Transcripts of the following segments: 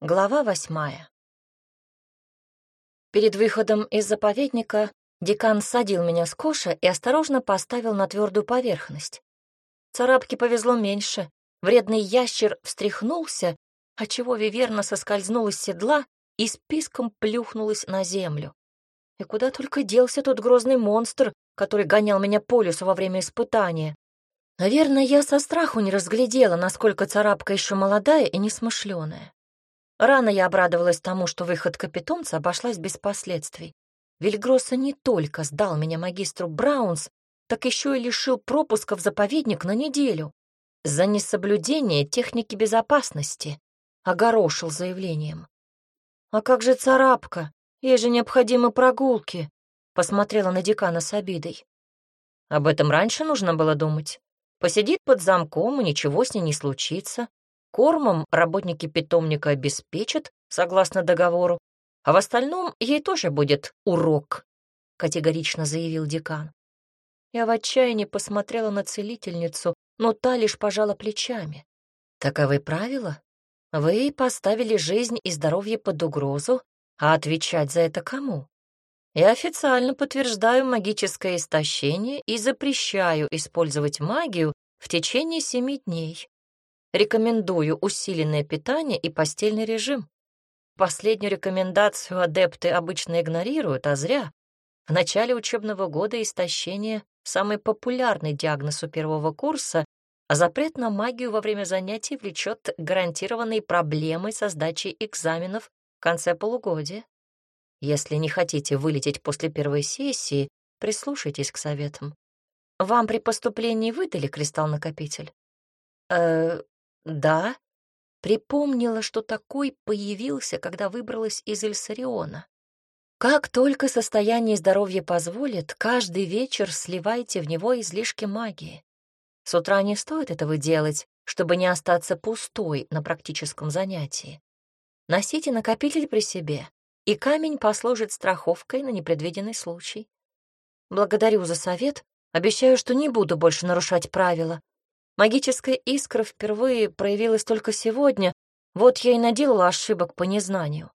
Глава восьмая. Перед выходом из заповедника декан садил меня с коша и осторожно поставил на твердую поверхность. Царапке повезло меньше. Вредный ящер встряхнулся, отчего Виверна соскользнула с седла и списком плюхнулась на землю. И куда только делся тот грозный монстр, который гонял меня по лесу во время испытания. Наверное, я со страху не разглядела, насколько царапка еще молодая и несмышленая. Рано я обрадовалась тому, что выходка питомца обошлась без последствий. Вильгросса не только сдал меня магистру Браунс, так еще и лишил пропуска в заповедник на неделю за несоблюдение техники безопасности, огорошил заявлением. «А как же царапка? Ей же необходимы прогулки», — посмотрела на декана с обидой. Об этом раньше нужно было думать. Посидит под замком, и ничего с ней не случится. Кормом работники питомника обеспечат, согласно договору, а в остальном ей тоже будет урок, категорично заявил декан. Я в отчаянии посмотрела на целительницу, но та лишь пожала плечами. Таковы правила. Вы поставили жизнь и здоровье под угрозу, а отвечать за это кому? Я официально подтверждаю магическое истощение и запрещаю использовать магию в течение семи дней. Рекомендую усиленное питание и постельный режим. Последнюю рекомендацию адепты обычно игнорируют, а зря. В начале учебного года истощение — самый популярный диагноз у первого курса, а запрет на магию во время занятий влечет гарантированные проблемы со сдачей экзаменов в конце полугодия. Если не хотите вылететь после первой сессии, прислушайтесь к советам. Вам при поступлении выдали кристалл-накопитель? Э, да, припомнила, что такой появился, когда выбралась из Эльсариона. Как только состояние здоровья позволит, каждый вечер сливайте в него излишки магии. С утра не стоит этого делать, чтобы не остаться пустой на практическом занятии. Носите накопитель при себе, и камень послужит страховкой на непредвиденный случай. Благодарю за совет, обещаю, что не буду больше нарушать правила, Магическая искра впервые проявилась только сегодня, вот я и наделала ошибок по незнанию.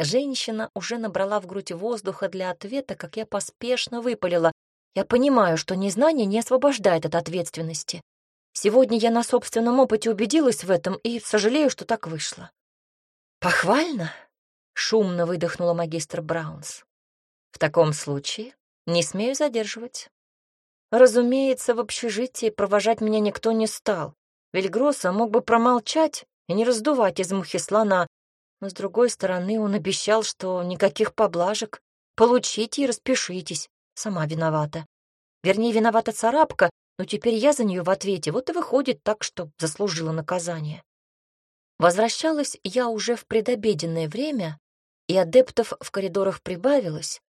Женщина уже набрала в грудь воздуха для ответа, как я поспешно выпалила. Я понимаю, что незнание не освобождает от ответственности. Сегодня я на собственном опыте убедилась в этом и сожалею, что так вышло. «Похвально?» — шумно выдохнула магистр Браунс. «В таком случае не смею задерживать. Разумеется, в общежитии провожать меня никто не стал. Вильгросса мог бы промолчать и не раздувать из мухи слона, но, с другой стороны, он обещал, что никаких поблажек. Получите и распишитесь. Сама виновата. Вернее, виновата царапка, но теперь я за нее в ответе. Вот и выходит так, что заслужила наказание. Возвращалась я уже в предобеденное время, и адептов в коридорах прибавилось,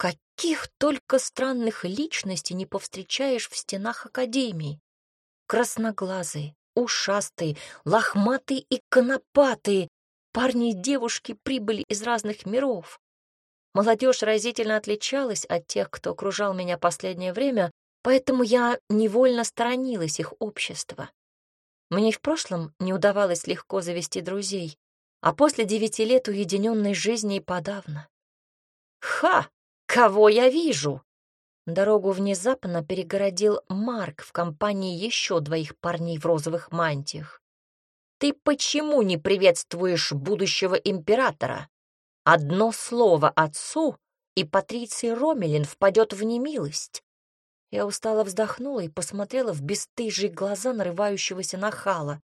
Каких только странных личностей не повстречаешь в стенах Академии. Красноглазые, ушастые, лохматые и конопатые. Парни и девушки прибыли из разных миров. Молодежь разительно отличалась от тех, кто окружал меня последнее время, поэтому я невольно сторонилась их общества. Мне в прошлом не удавалось легко завести друзей, а после девяти лет уединенной жизни и подавно. «Ха!» «Кого я вижу?» Дорогу внезапно перегородил Марк в компании еще двоих парней в розовых мантиях. «Ты почему не приветствуешь будущего императора? Одно слово отцу, и Патриций Ромелин впадет в немилость». Я устало вздохнула и посмотрела в бесстыжие глаза нарывающегося нахала.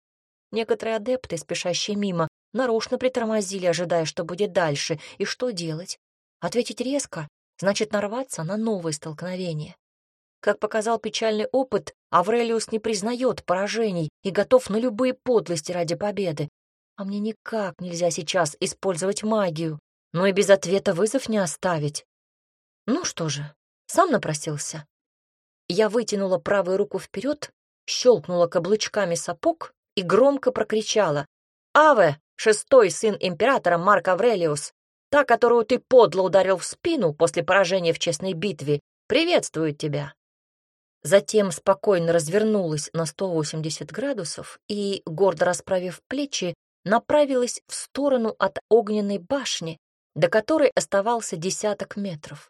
Некоторые адепты, спешащие мимо, нарочно притормозили, ожидая, что будет дальше, и что делать. Ответить резко значит нарваться на новые столкновения. Как показал печальный опыт, Аврелиус не признает поражений и готов на любые подлости ради победы. А мне никак нельзя сейчас использовать магию, но и без ответа вызов не оставить. Ну что же, сам напросился. Я вытянула правую руку вперед, щелкнула каблучками сапог и громко прокричала. «Аве, шестой сын императора Марк Аврелиус, Та, которую ты подло ударил в спину после поражения в честной битве, приветствует тебя». Затем спокойно развернулась на 180 градусов и, гордо расправив плечи, направилась в сторону от огненной башни, до которой оставался десяток метров.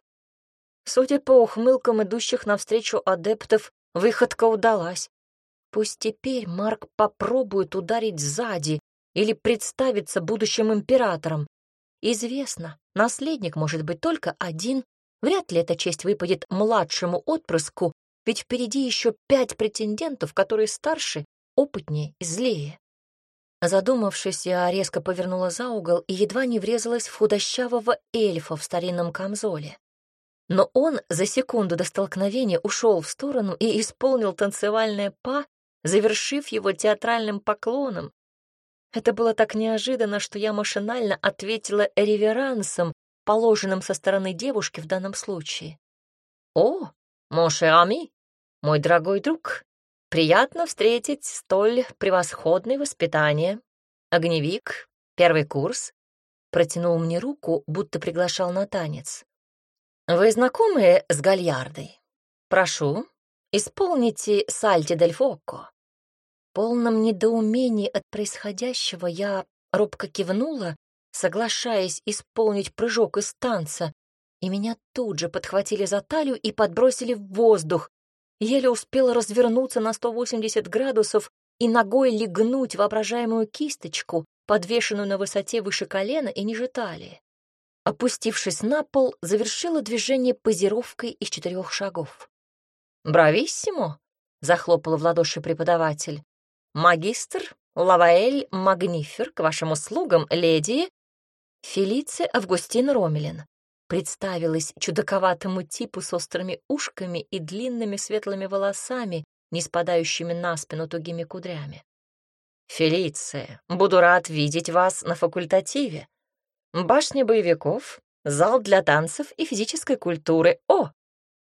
Судя по ухмылкам идущих навстречу адептов, выходка удалась. Пусть теперь Марк попробует ударить сзади или представиться будущим императором. Известно, наследник может быть только один, вряд ли эта честь выпадет младшему отпрыску, ведь впереди еще пять претендентов, которые старше, опытнее и злее. Задумавшись, я резко повернула за угол и едва не врезалась в худощавого эльфа в старинном камзоле. Но он за секунду до столкновения ушел в сторону и исполнил танцевальное па, завершив его театральным поклоном. Это было так неожиданно, что я машинально ответила реверансом, положенным со стороны девушки в данном случае. «О, Моше Ами, мой дорогой друг, Приятно встретить столь превосходное воспитание. Огневик, первый курс, протянул мне руку, будто приглашал на танец. Вы знакомы с Гальярдой? Прошу, исполните сальти дель фокко. Полном недоумении от происходящего я робко кивнула, соглашаясь исполнить прыжок из танца, и меня тут же подхватили за талию и подбросили в воздух, еле успела развернуться на 180 градусов и ногой легнуть воображаемую кисточку, подвешенную на высоте выше колена и ниже талии. Опустившись на пол, завершила движение позировкой из четырех шагов. «Брависсимо!» — захлопала в ладоши преподаватель. «Магистр Лаваэль Магнифер, к вашим услугам, леди...» Фелиция Августин Ромелин представилась чудаковатому типу с острыми ушками и длинными светлыми волосами, не спадающими на спину тугими кудрями. «Фелиция, буду рад видеть вас на факультативе. Башня боевиков, зал для танцев и физической культуры. О!»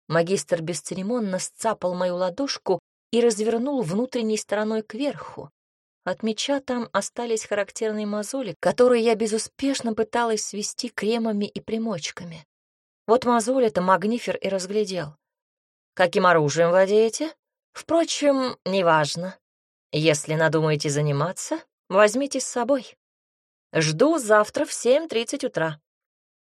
Магистр бесцеремонно сцапал мою ладошку и развернул внутренней стороной кверху, от меча там остались характерные мозоли, которые я безуспешно пыталась свести кремами и примочками. Вот мозоль это Магнифер и разглядел. Каким оружием владеете? Впрочем, неважно. Если надумаете заниматься, возьмите с собой. Жду завтра в 7.30 утра.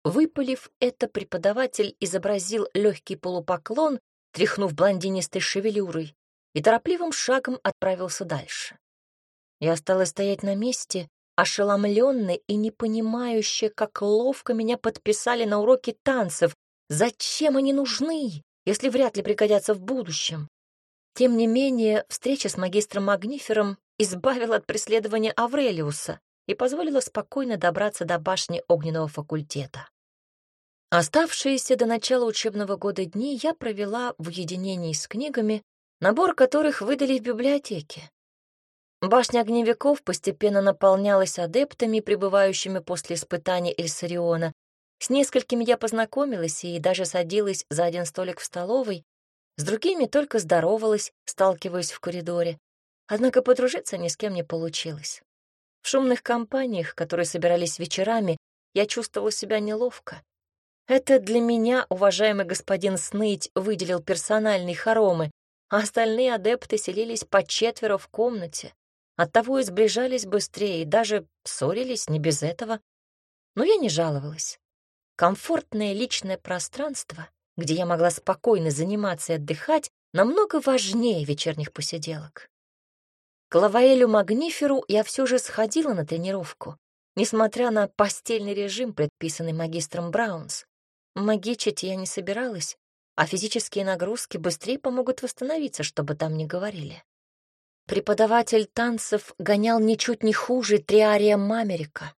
Выпалив это, преподаватель изобразил легкий полупоклон, тряхнув блондинистой шевелюрой, и торопливым шагом отправился дальше. Я осталась стоять на месте, ошеломленная и не понимающая, как ловко меня подписали на уроки танцев. Зачем они нужны, если вряд ли пригодятся в будущем? Тем не менее, встреча с магистром Магнифером избавила от преследования Аврелиуса и позволила спокойно добраться до башни огненного факультета. Оставшиеся до начала учебного года дни я провела в уединении с книгами, набор которых выдали в библиотеке. Башня огневиков постепенно наполнялась адептами, пребывающими после испытаний Эльсариона. С несколькими я познакомилась и даже садилась за один столик в столовой, с другими только здоровалась, сталкиваясь в коридоре. Однако подружиться ни с кем не получилось. В шумных компаниях, которые собирались вечерами, я чувствовала себя неловко. Это для меня уважаемый господин Сныть выделил персональные хоромы, а остальные адепты селились по четверо в комнате. Оттого и сближались быстрее, и даже ссорились не без этого. Но я не жаловалась. Комфортное личное пространство, где я могла спокойно заниматься и отдыхать, намного важнее вечерних посиделок. К Лаваэлю Магниферу я все же сходила на тренировку, несмотря на постельный режим, предписанный магистром Браунс. Магичить я не собиралась, а физические нагрузки быстрее помогут восстановиться, чтобы там не говорили. Преподаватель танцев гонял ничуть не хуже Триария Мамерика.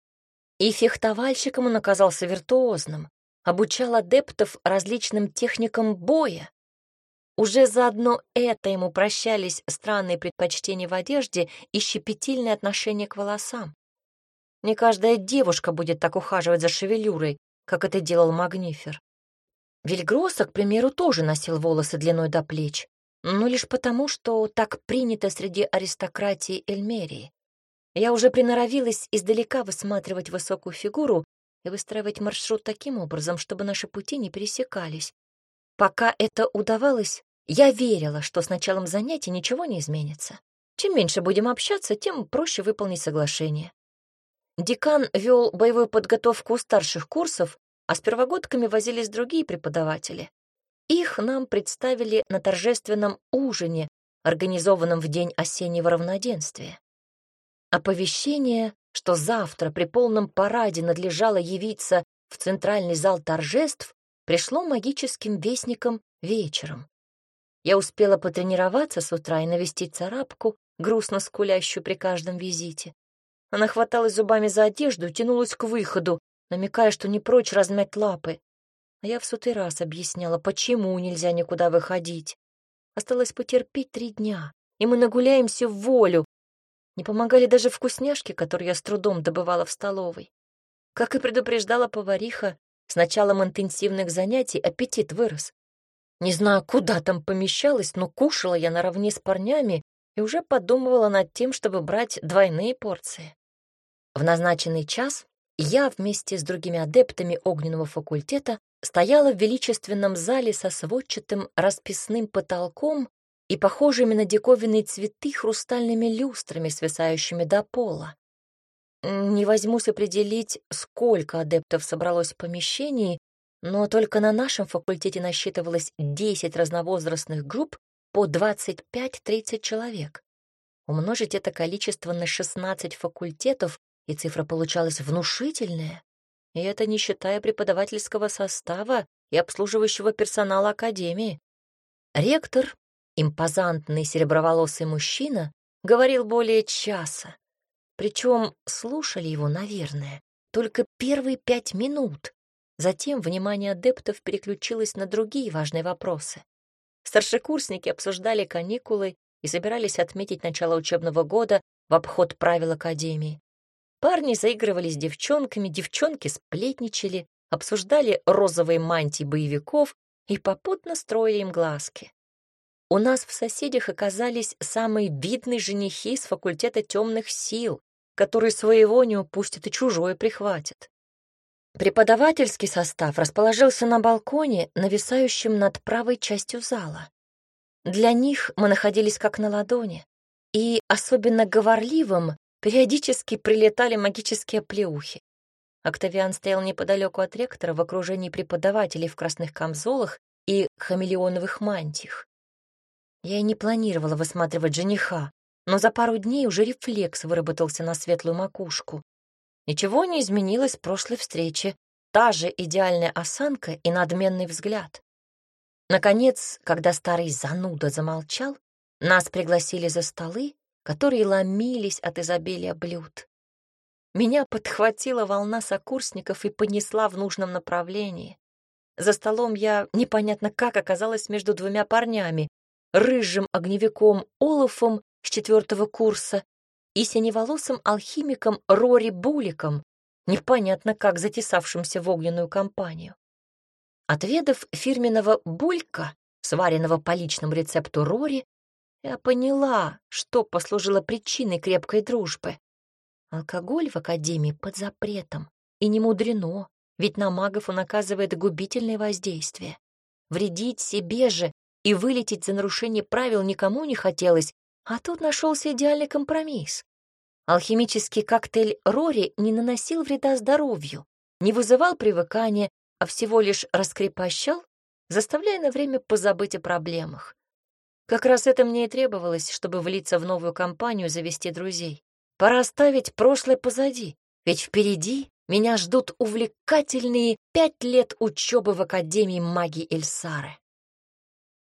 И фехтовальщиком он оказался виртуозным, обучал адептов различным техникам боя. Уже заодно это ему прощались странные предпочтения в одежде и щепетильное отношение к волосам. Не каждая девушка будет так ухаживать за шевелюрой, как это делал Магнифер. Вильгросса, к примеру, тоже носил волосы длиной до плеч, но лишь потому, что так принято среди аристократии Эльмерии. Я уже приноровилась издалека высматривать высокую фигуру и выстраивать маршрут таким образом, чтобы наши пути не пересекались. Пока это удавалось, я верила, что с началом занятий ничего не изменится. Чем меньше будем общаться, тем проще выполнить соглашение. Декан вел боевую подготовку старших курсов, а с первогодками возились другие преподаватели. Их нам представили на торжественном ужине, организованном в день осеннего равноденствия. Оповещение, что завтра при полном параде надлежало явиться в центральный зал торжеств, пришло магическим вестником вечером. Я успела потренироваться с утра и навестить царапку, грустно скулящую при каждом визите. Она хваталась зубами за одежду и тянулась к выходу, намекая, что не прочь размять лапы. А я в сотый раз объясняла, почему нельзя никуда выходить. Осталось потерпеть три дня, и мы нагуляемся в волю. Не помогали даже вкусняшки, которые я с трудом добывала в столовой. Как и предупреждала повариха, с началом интенсивных занятий аппетит вырос. Не знаю, куда там помещалась, но кушала я наравне с парнями и уже подумывала над тем, чтобы брать двойные порции. В назначенный час я вместе с другими адептами огненного факультета стояла в величественном зале со сводчатым расписным потолком и похожими на диковинные цветы хрустальными люстрами, свисающими до пола. Не возьмусь определить, сколько адептов собралось в помещении, но только на нашем факультете насчитывалось 10 разновозрастных групп по 25-30 человек. Умножить это количество на 16 факультетов, и цифра получалась внушительная. И это не считая преподавательского состава и обслуживающего персонала Академии. Ректор, импозантный сереброволосый мужчина, говорил более часа. Причем слушали его, наверное, только первые пять минут. Затем внимание адептов переключилось на другие важные вопросы. Старшекурсники обсуждали каникулы и собирались отметить начало учебного года в обход правил Академии. Парни заигрывали с девчонками, девчонки сплетничали, обсуждали розовые мантии боевиков и попутно строили им глазки. У нас в соседях оказались самые видные женихи с факультета темных сил, которые своего не упустят и чужое прихватят. Преподавательский состав расположился на балконе, нависающем над правой частью зала. Для них мы находились как на ладони, и особенно говорливым периодически прилетали магические плеухи. Октавиан стоял неподалеку от ректора в окружении преподавателей в красных камзолах и хамелеоновых мантиях. Я и не планировала высматривать жениха, но за пару дней уже рефлекс выработался на светлую макушку. Ничего не изменилось с прошлой встречи. Та же идеальная осанка и надменный взгляд. Наконец, когда старый зануда замолчал, нас пригласили за столы, которые ломились от изобилия блюд. Меня подхватила волна сокурсников и понесла в нужном направлении. За столом я непонятно как оказалась между двумя парнями, рыжим огневиком Олафом с четвертого курса и синеволосым алхимиком Рори Буликом, непонятно как затесавшимся в огненную компанию. Отведав фирменного булька, сваренного по личному рецепту Рори, я поняла, что послужило причиной крепкой дружбы. Алкоголь в Академии под запретом, и не мудрено, ведь на магов он оказывает губительное воздействие. Вредить себе же и вылететь за нарушение правил никому не хотелось, а тут нашелся идеальный компромисс. Алхимический коктейль Рори не наносил вреда здоровью, не вызывал привыкания, а всего лишь раскрепощал, заставляя на время позабыть о проблемах. Как раз это мне и требовалось, чтобы влиться в новую компанию, завести друзей. Пора оставить прошлое позади, ведь впереди меня ждут увлекательные пять лет учебы в Академии магии Эльсары.